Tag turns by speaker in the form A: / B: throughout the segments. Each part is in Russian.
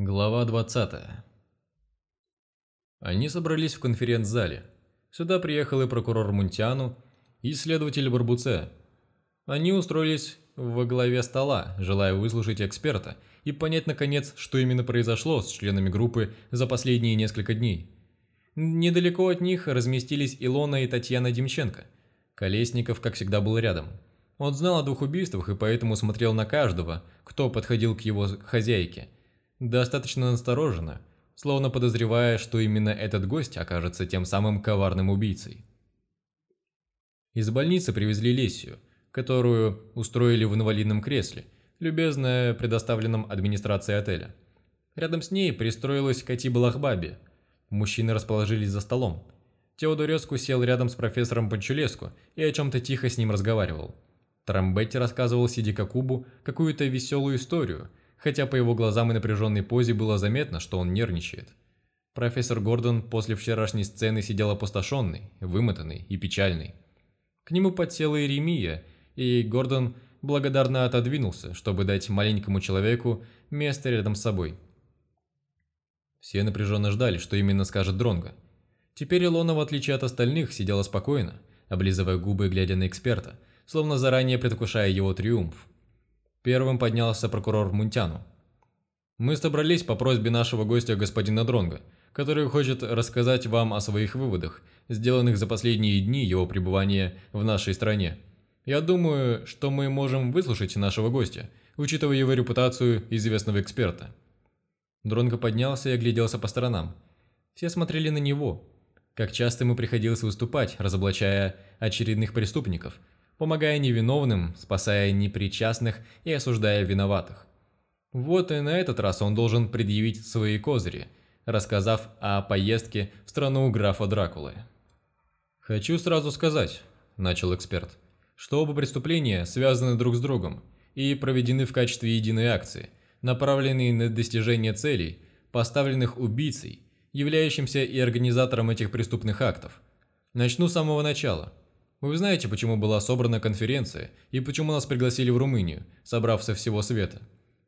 A: Глава 20 Они собрались в конференц-зале. Сюда приехал и прокурор Мунтяну, и следователь Барбуце. Они устроились во главе стола, желая выслушать эксперта и понять, наконец, что именно произошло с членами группы за последние несколько дней. Недалеко от них разместились Илона и Татьяна Демченко. Колесников, как всегда, был рядом. Он знал о двух убийствах и поэтому смотрел на каждого, кто подходил к его хозяйке – достаточно настороженно, словно подозревая, что именно этот гость окажется тем самым коварным убийцей. Из больницы привезли Лесию, которую устроили в инвалидном кресле, любезно предоставленном администрацией отеля. Рядом с ней пристроилась Катиба Лахбаби. Мужчины расположились за столом. Теодореску сел рядом с профессором Панчулеску и о чем-то тихо с ним разговаривал. Трамбетти рассказывал Сидика Кубу какую-то веселую историю, хотя по его глазам и напряженной позе было заметно, что он нервничает. Профессор Гордон после вчерашней сцены сидел опустошенный, вымотанный и печальный. К нему подсела Иеремия, и Гордон благодарно отодвинулся, чтобы дать маленькому человеку место рядом с собой. Все напряженно ждали, что именно скажет Дронго. Теперь Илона, в отличие от остальных, сидела спокойно, облизывая губы и глядя на эксперта, словно заранее предвкушая его триумф. Первым поднялся прокурор Мунтяну. «Мы собрались по просьбе нашего гостя господина Дронга, который хочет рассказать вам о своих выводах, сделанных за последние дни его пребывания в нашей стране. Я думаю, что мы можем выслушать нашего гостя, учитывая его репутацию известного эксперта». Дронго поднялся и огляделся по сторонам. Все смотрели на него. Как часто ему приходилось выступать, разоблачая очередных преступников – помогая невиновным, спасая непричастных и осуждая виноватых. Вот и на этот раз он должен предъявить свои козыри, рассказав о поездке в страну графа Дракулы. «Хочу сразу сказать», – начал эксперт, – «что оба преступления связаны друг с другом и проведены в качестве единой акции, направленные на достижение целей, поставленных убийцей, являющимся и организатором этих преступных актов. Начну с самого начала – вы знаете, почему была собрана конференция и почему нас пригласили в Румынию, собрав со всего света?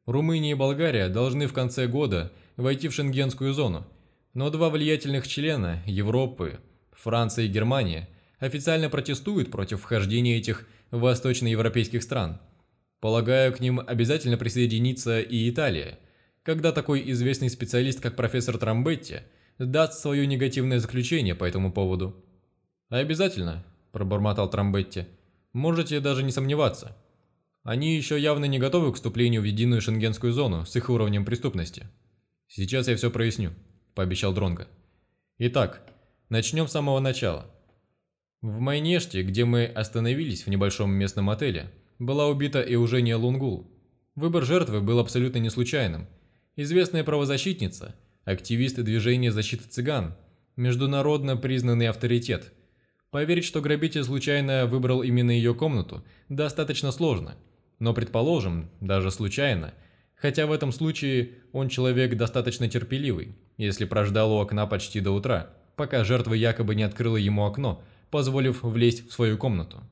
A: Румыния и Болгария должны в конце года войти в шенгенскую зону, но два влиятельных члена Европы, Франция и Германия, официально протестуют против вхождения этих восточноевропейских стран. Полагаю, к ним обязательно присоединится и Италия, когда такой известный специалист, как профессор Трамбетти, даст свое негативное заключение по этому поводу. Обязательно, – пробормотал Трамбетти. «Можете даже не сомневаться. Они еще явно не готовы к вступлению в единую шенгенскую зону с их уровнем преступности. Сейчас я все проясню», – пообещал Дронго. «Итак, начнем с самого начала. В Майнеште, где мы остановились в небольшом местном отеле, была убита Эужения Лунгул. Выбор жертвы был абсолютно не случайным. Известная правозащитница, активист движения защиты цыган, международно признанный авторитет – Поверить, что грабитель случайно выбрал именно ее комнату, достаточно сложно. Но предположим, даже случайно, хотя в этом случае он человек достаточно терпеливый, если прождал у окна почти до утра, пока жертва якобы не открыла ему окно, позволив влезть в свою комнату.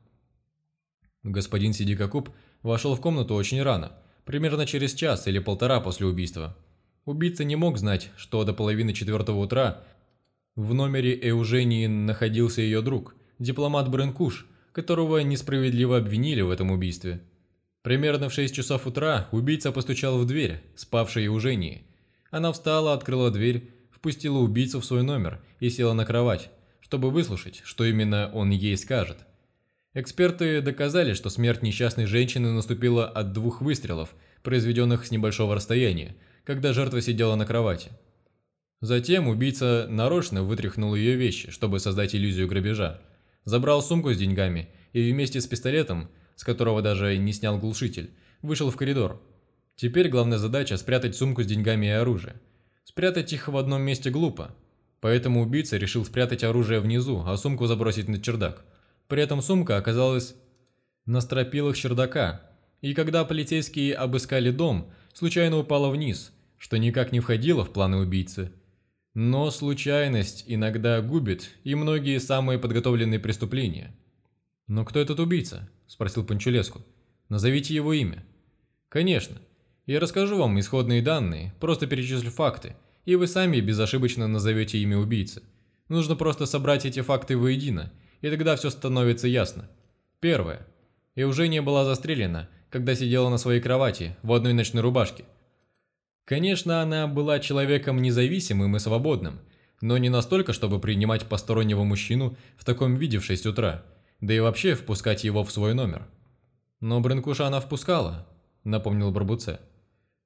A: Господин Сидикакуб вошел в комнату очень рано, примерно через час или полтора после убийства. Убийца не мог знать, что до половины четвертого утра в номере Эужении находился ее друг, дипломат Бренкуш, которого несправедливо обвинили в этом убийстве. Примерно в 6 часов утра убийца постучал в дверь, спавшей Эужении. Она встала, открыла дверь, впустила убийцу в свой номер и села на кровать, чтобы выслушать, что именно он ей скажет. Эксперты доказали, что смерть несчастной женщины наступила от двух выстрелов, произведенных с небольшого расстояния, когда жертва сидела на кровати. Затем убийца нарочно вытряхнул ее вещи, чтобы создать иллюзию грабежа. Забрал сумку с деньгами и вместе с пистолетом, с которого даже не снял глушитель, вышел в коридор. Теперь главная задача – спрятать сумку с деньгами и оружие. Спрятать их в одном месте глупо. Поэтому убийца решил спрятать оружие внизу, а сумку забросить на чердак. При этом сумка оказалась на стропилах чердака. И когда полицейские обыскали дом, случайно упала вниз, что никак не входило в планы убийцы – но случайность иногда губит и многие самые подготовленные преступления. «Но кто этот убийца?» – спросил Панчулеску. «Назовите его имя». «Конечно. Я расскажу вам исходные данные, просто перечислю факты, и вы сами безошибочно назовете имя убийцы. Нужно просто собрать эти факты воедино, и тогда все становится ясно. Первое. Евжения была застрелена, когда сидела на своей кровати в одной ночной рубашке. Конечно, она была человеком независимым и свободным, но не настолько, чтобы принимать постороннего мужчину в таком виде в 6 утра, да и вообще впускать его в свой номер. Но Бренкуша она впускала, напомнил Барбуце.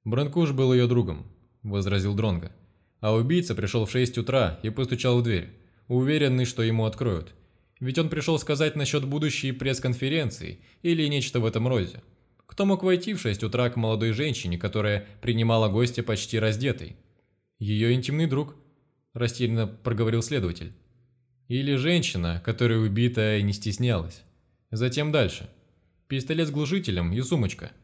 A: Бранкуш был ее другом, возразил Дронга. А убийца пришел в 6 утра и постучал в дверь, уверенный, что ему откроют. Ведь он пришел сказать насчет будущей пресс-конференции или нечто в этом роде. Кто мог войти в 6 утра к молодой женщине, которая принимала гостя почти раздетой? Ее интимный друг, растерянно проговорил следователь. Или женщина, которая убитая не стеснялась. Затем дальше. Пистолет с глушителем и сумочка –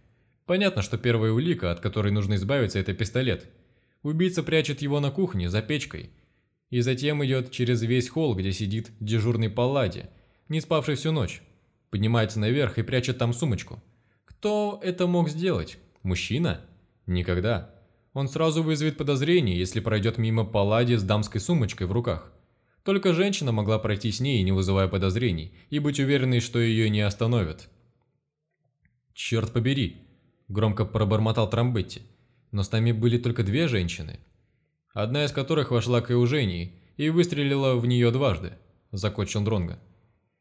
A: Понятно, что первая улика, от которой нужно избавиться, это пистолет. Убийца прячет его на кухне, за печкой. И затем идет через весь холл, где сидит дежурный Паллади, не спавший всю ночь. Поднимается наверх и прячет там сумочку. Кто это мог сделать? Мужчина? Никогда. Он сразу вызовет подозрение, если пройдет мимо Паллади с дамской сумочкой в руках. Только женщина могла пройти с ней, не вызывая подозрений, и быть уверенной, что ее не остановят. Черт побери, громко пробормотал Трамбетти. Но с нами были только две женщины, одна из которых вошла к Эужении и выстрелила в нее дважды, закончил Дронга.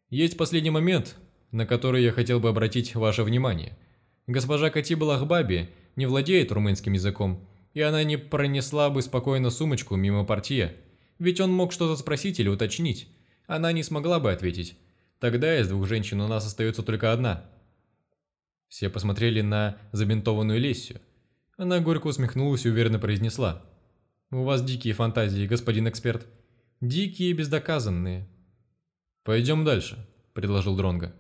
A: Есть последний момент, на который я хотел бы обратить ваше внимание. Госпожа Катиба Лахбаби не владеет румынским языком, и она не пронесла бы спокойно сумочку мимо портье, ведь он мог что-то спросить или уточнить. Она не смогла бы ответить. Тогда из двух женщин у нас остается только одна – все посмотрели на забинтованную Лессию. Она горько усмехнулась и уверенно произнесла. «У вас дикие фантазии, господин эксперт. Дикие и бездоказанные». «Пойдем дальше», – предложил Дронга.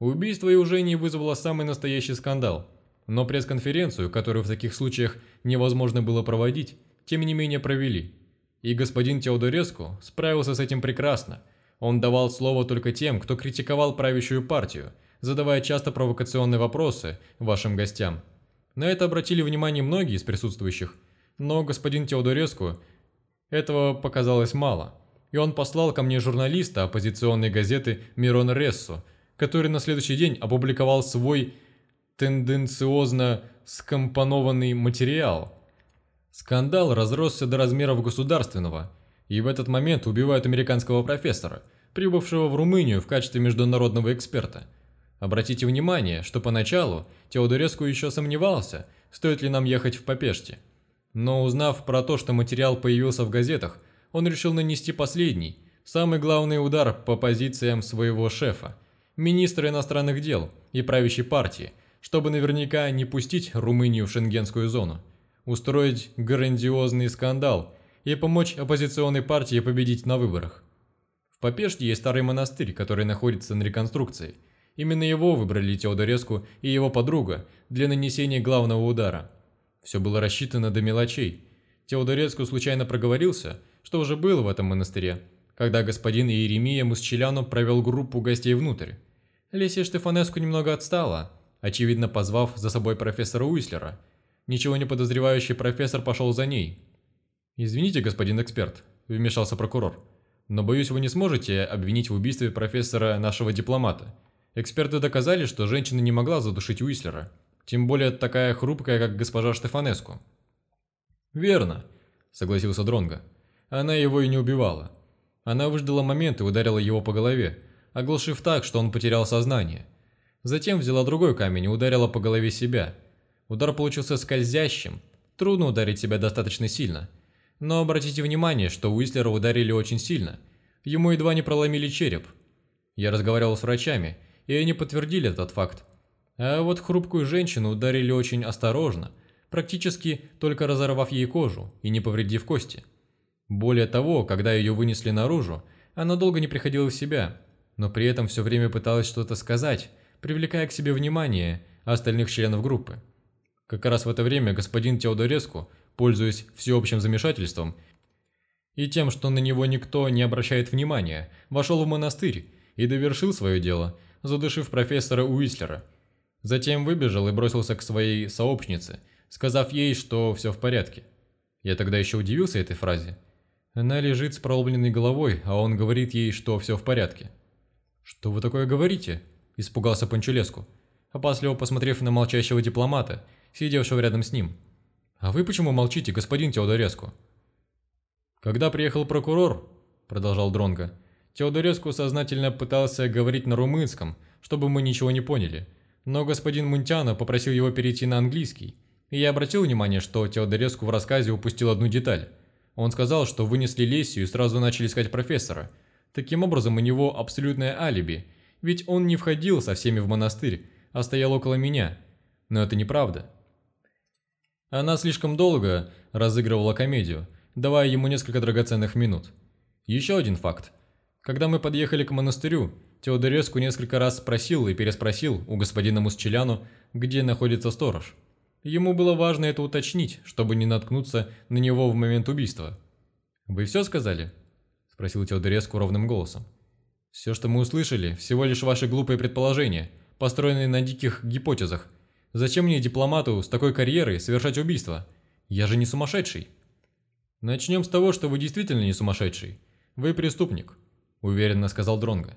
A: Убийство Евжении вызвало самый настоящий скандал, но пресс-конференцию, которую в таких случаях невозможно было проводить, тем не менее провели. И господин Теодореску справился с этим прекрасно. Он давал слово только тем, кто критиковал правящую партию – задавая часто провокационные вопросы вашим гостям. На это обратили внимание многие из присутствующих, но господин Теодореску этого показалось мало, и он послал ко мне журналиста оппозиционной газеты «Мирон Рессо», который на следующий день опубликовал свой тенденциозно скомпонованный материал. Скандал разросся до размеров государственного, и в этот момент убивают американского профессора, прибывшего в Румынию в качестве международного эксперта – Обратите внимание, что поначалу Теодореску еще сомневался, стоит ли нам ехать в Попеште. Но узнав про то, что материал появился в газетах, он решил нанести последний, самый главный удар по позициям своего шефа, министра иностранных дел и правящей партии, чтобы наверняка не пустить Румынию в шенгенскую зону, устроить грандиозный скандал и помочь оппозиционной партии победить на выборах. В Попеште есть старый монастырь, который находится на реконструкции – Именно его выбрали Теодореску и его подруга для нанесения главного удара. Все было рассчитано до мелочей. Теодореску случайно проговорился, что уже был в этом монастыре, когда господин Иеремия Мусчеляну провел группу гостей внутрь. Лесия Штефанеску немного отстала, очевидно позвав за собой профессора Уислера. Ничего не подозревающий профессор пошел за ней. «Извините, господин эксперт», – вмешался прокурор, – «но боюсь, вы не сможете обвинить в убийстве профессора нашего дипломата. Эксперты доказали, что женщина не могла задушить Уислера, тем более такая хрупкая, как госпожа Штефанеску. «Верно», – согласился Дронго. «Она его и не убивала. Она выждала момент и ударила его по голове, оглушив так, что он потерял сознание. Затем взяла другой камень и ударила по голове себя. Удар получился скользящим, трудно ударить себя достаточно сильно. Но обратите внимание, что Уислера ударили очень сильно. Ему едва не проломили череп. Я разговаривал с врачами – и они подтвердили этот факт. А вот хрупкую женщину ударили очень осторожно, практически только разорвав ей кожу и не повредив кости. Более того, когда ее вынесли наружу, она долго не приходила в себя, но при этом все время пыталась что-то сказать, привлекая к себе внимание остальных членов группы. Как раз в это время господин Теодореску, пользуясь всеобщим замешательством и тем, что на него никто не обращает внимания, вошел в монастырь и довершил свое дело – задушив профессора Уислера. Затем выбежал и бросился к своей сообщнице, сказав ей, что все в порядке. Я тогда еще удивился этой фразе. Она лежит с проломленной головой, а он говорит ей, что все в порядке. «Что вы такое говорите?» – испугался Панчелеску, опасливо посмотрев на молчащего дипломата, сидевшего рядом с ним. «А вы почему молчите, господин Теодореску?» «Когда приехал прокурор», – продолжал Дронго, – Теодореску сознательно пытался говорить на румынском, чтобы мы ничего не поняли, но господин Мунтяна попросил его перейти на английский, и я обратил внимание, что Теодореску в рассказе упустил одну деталь. Он сказал, что вынесли Лесию и сразу начали искать профессора. Таким образом, у него абсолютное алиби, ведь он не входил со всеми в монастырь, а стоял около меня. Но это неправда. Она слишком долго разыгрывала комедию, давая ему несколько драгоценных минут. Еще один факт. Когда мы подъехали к монастырю, Теодореску несколько раз спросил и переспросил у господина Мусчеляну, где находится сторож. Ему было важно это уточнить, чтобы не наткнуться на него в момент убийства. «Вы все сказали?» – спросил Теодореску ровным голосом. «Все, что мы услышали, всего лишь ваши глупые предположения, построенные на диких гипотезах. Зачем мне, дипломату, с такой карьерой совершать убийство? Я же не сумасшедший». «Начнем с того, что вы действительно не сумасшедший. Вы преступник», – уверенно сказал Дронго.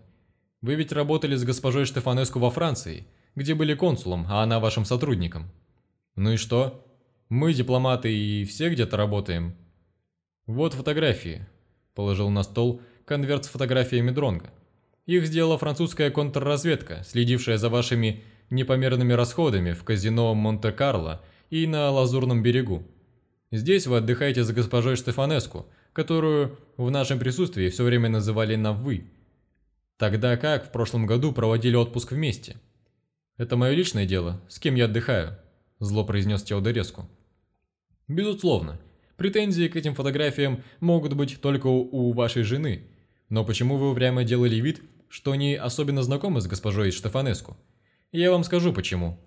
A: «Вы ведь работали с госпожой Штефанеску во Франции, где были консулом, а она вашим сотрудником». Ну и что? Мы, дипломаты, и все где-то работаем. Вот фотографии. Положил на стол конверт с фотографиями Дронга. Их сделала французская контрразведка, следившая за вашими непомерными расходами в казино Монте-Карло и на Лазурном берегу. Здесь вы отдыхаете за госпожой Штефанеску, которую в нашем присутствии все время называли на «вы». Тогда как в прошлом году проводили отпуск вместе. Это мое личное дело, с кем я отдыхаю зло произнес Теодореску. Безусловно, претензии к этим фотографиям могут быть только у, вашей жены. Но почему вы упрямо делали вид, что не особенно знакомы с госпожой Штефанеску? Я вам скажу почему.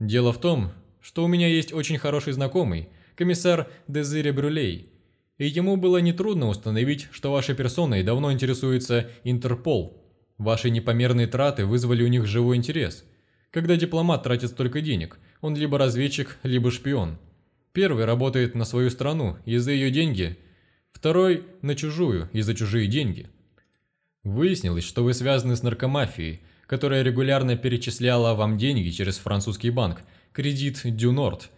A: Дело в том, что у меня есть очень хороший знакомый, комиссар Дезире Брюлей, и ему было нетрудно установить, что вашей персоной давно интересуется Интерпол. Ваши непомерные траты вызвали у них живой интерес. Когда дипломат тратит столько денег, он либо разведчик, либо шпион. Первый работает на свою страну и за ее деньги, второй – на чужую и за чужие деньги. Выяснилось, что вы связаны с наркомафией, которая регулярно перечисляла вам деньги через французский банк, кредит Дюнорд.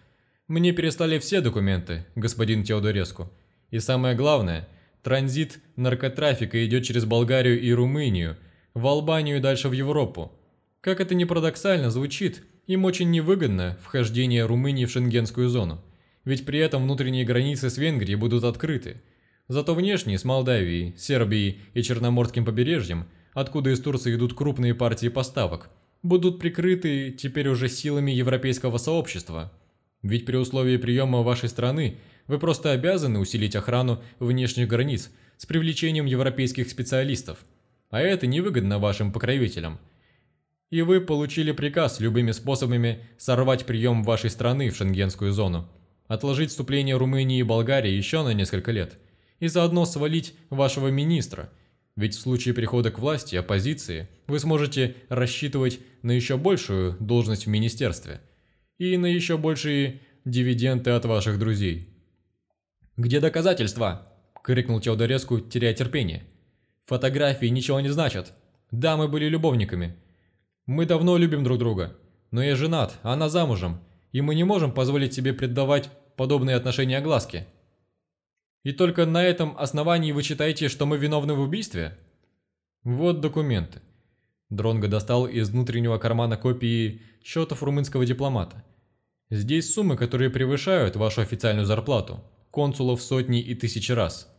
A: Мне перестали все документы, господин Теодореску. И самое главное, транзит наркотрафика идет через Болгарию и Румынию, в Албанию и дальше в Европу. Как это ни парадоксально звучит – им очень невыгодно вхождение Румынии в шенгенскую зону, ведь при этом внутренние границы с Венгрией будут открыты. Зато внешние с Молдавией, Сербией и Черноморским побережьем, откуда из Турции идут крупные партии поставок, будут прикрыты теперь уже силами европейского сообщества. Ведь при условии приема вашей страны вы просто обязаны усилить охрану внешних границ с привлечением европейских специалистов. А это невыгодно вашим покровителям – и вы получили приказ любыми способами сорвать прием вашей страны в шенгенскую зону, отложить вступление Румынии и Болгарии еще на несколько лет и заодно свалить вашего министра, ведь в случае прихода к власти оппозиции вы сможете рассчитывать на еще большую должность в министерстве и на еще большие дивиденды от ваших друзей. «Где доказательства?» – крикнул Теодореску, теряя терпение. «Фотографии ничего не значат. Да, мы были любовниками» Мы давно любим друг друга, но я женат, она замужем, и мы не можем позволить себе предавать подобные отношения огласке. И только на этом основании вы считаете, что мы виновны в убийстве? Вот документы. Дронго достал из внутреннего кармана копии счетов румынского дипломата. Здесь суммы, которые превышают вашу официальную зарплату, консулов сотни и тысячи раз.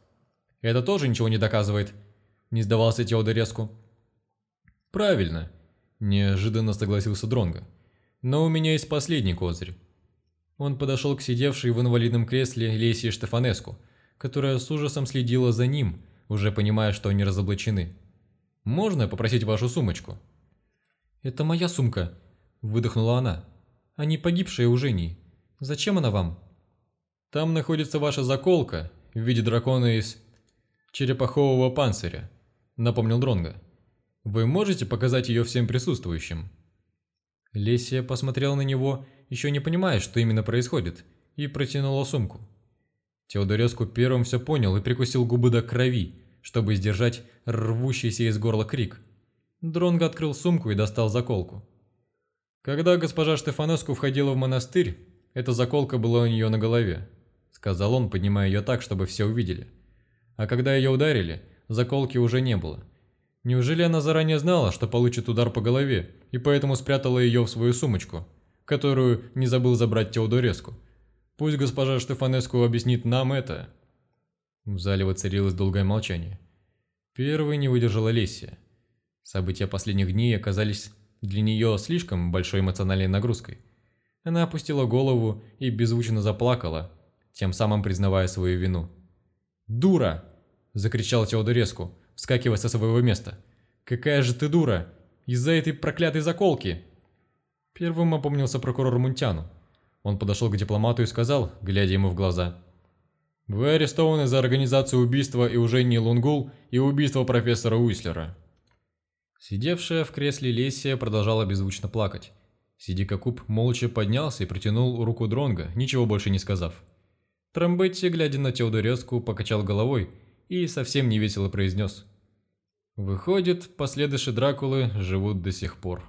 A: Это тоже ничего не доказывает, не сдавался Теодореску. Правильно. Неожиданно согласился Дронго. Но у меня есть последний козырь. Он подошел к сидевшей в инвалидном кресле Лесии Штефанеску, которая с ужасом следила за ним, уже понимая, что они разоблачены. «Можно попросить вашу сумочку?» «Это моя сумка», – выдохнула она. «А не погибшая у Жени. Зачем она вам?» «Там находится ваша заколка в виде дракона из черепахового панциря», – напомнил Дронго. Вы можете показать ее всем присутствующим?» Лесия посмотрела на него, еще не понимая, что именно происходит, и протянула сумку. Теодореску первым все понял и прикусил губы до крови, чтобы сдержать рвущийся из горла крик. Дронго открыл сумку и достал заколку. Когда госпожа Штефанеску входила в монастырь, эта заколка была у нее на голове, сказал он, поднимая ее так, чтобы все увидели. А когда ее ударили, заколки уже не было. Неужели она заранее знала, что получит удар по голове, и поэтому спрятала ее в свою сумочку, которую не забыл забрать Теодореску? Пусть госпожа Штефанеску объяснит нам это. В зале воцарилось долгое молчание. Первой не выдержала Лессия. События последних дней оказались для нее слишком большой эмоциональной нагрузкой. Она опустила голову и беззвучно заплакала, тем самым признавая свою вину. «Дура!» – закричал Теодореску, вскакивая со своего места. «Какая же ты дура! Из-за этой проклятой заколки!» Первым опомнился прокурор Мунтяну. Он подошел к дипломату и сказал, глядя ему в глаза. «Вы арестованы за организацию убийства Eugении Лунгул и убийство профессора Уислера». Сидевшая в кресле Лесия продолжала беззвучно плакать. Сидика Куб молча поднялся и протянул руку Дронга, ничего больше не сказав. Трамбетти, глядя на Теодореску, покачал головой и совсем невесело произнес. «Выходит, последующие Дракулы живут до сих пор».